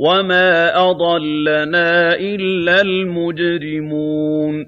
وَمَا أَضَلَّنَا إِلَّا الْمُجْرِمُونَ